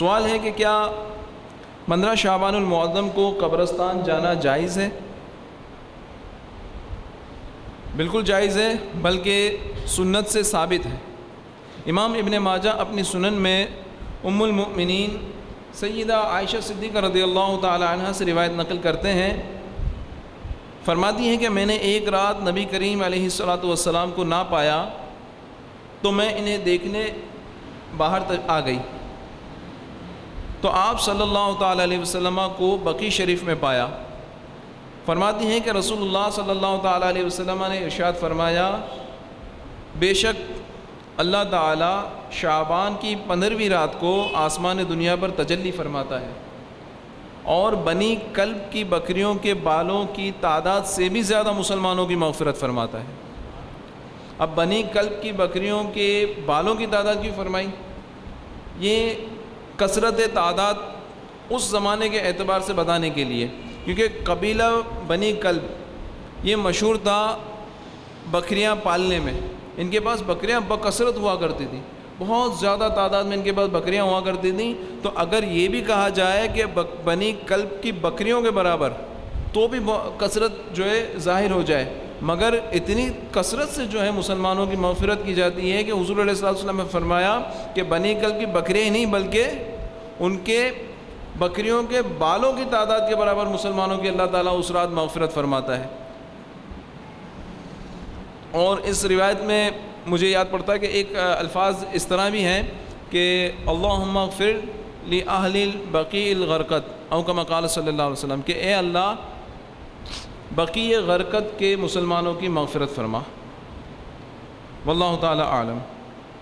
سوال ہے کہ کیا پندرہ شعبان المعظم کو قبرستان جانا جائز ہے؟ بالکل جائز ہے، بلکہ سنت سے ثابت ہے۔ امام ابن ماجہ اپنی سنن میں ام المؤمنین سیدہ عائشہ صدیقہ رضی اللہ تعالی عنہ سے روایت نقل کرتے ہیں۔ فرماتی ہیں کہ میں نے ایک رات نبی کریم علیہ الصلاۃ والسلام کو نہ پایا تو میں انہیں دیکھنے باہر تک آ گئی۔ تو آپ صلی اللہ تعالیٰ علیہ وسلم کو بقی شریف میں پایا۔ فرماتی ہیں کہ رسول اللہ صلی اللہ تعالیٰ علیہ وسلم نے ارشاد فرمایا، بے شک اللہ تعالیٰ شعبان کی پندرہویں رات کو آسمان دنیا پر تجلی فرماتا ہے۔ اور بنی کلب کی بکریوں کے بالوں کی تعداد سے بھی زیادہ مسلمانوں کی مغفرت فرماتا ہے۔ اب بنی کلب کی بکریوں کے بالوں کی تعداد کیوں فرمائی؟ یہ کثرت تعداد اس زمانے کے اعتبار سے بتانے کے لیے، کیونکہ قبیلہ بنی کلب یہ مشہور تھا بکریاں پالنے میں۔ ان کے پاس بکریاں بکثرت ہوا کرتی تھیں۔ بہت زیادہ تعداد میں ان کے پاس بکریاں ہوا کرتی تھیں۔ تو اگر یہ بھی کہا جائے کہ بنی کلب کی بکریوں کے برابر تو بھی کثرت جو ہے ظاہر ہو جائے۔ مگر اتنی کثرت سے جو ہے مسلمانوں کی مغفرت کی جاتی ہے کہ حضور علیہ السلام وسلم نے فرمایا کہ بنی کلب کی بکریاں ہی نہیں بلکہ ان کے بکریوں کے بالوں کی تعداد کے برابر مسلمانوں کی اللہ تعالیٰ اس رات مغفرت فرماتا ہے۔ اور اس روایت میں مجھے یاد پڑتا ہے کہ ایک الفاظ اس طرح بھی ہیں کہ اللہم اغفر لی اہل بقی الغرکت او کما قال صلی اللہ علیہ وسلم، کہ اے اللہ بقی غرکت کے مسلمانوں کی مغفرت فرما۔ واللہ تعالی عالم